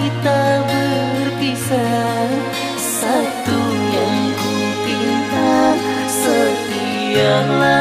kita berpisah. Satu yang ku pinta setialah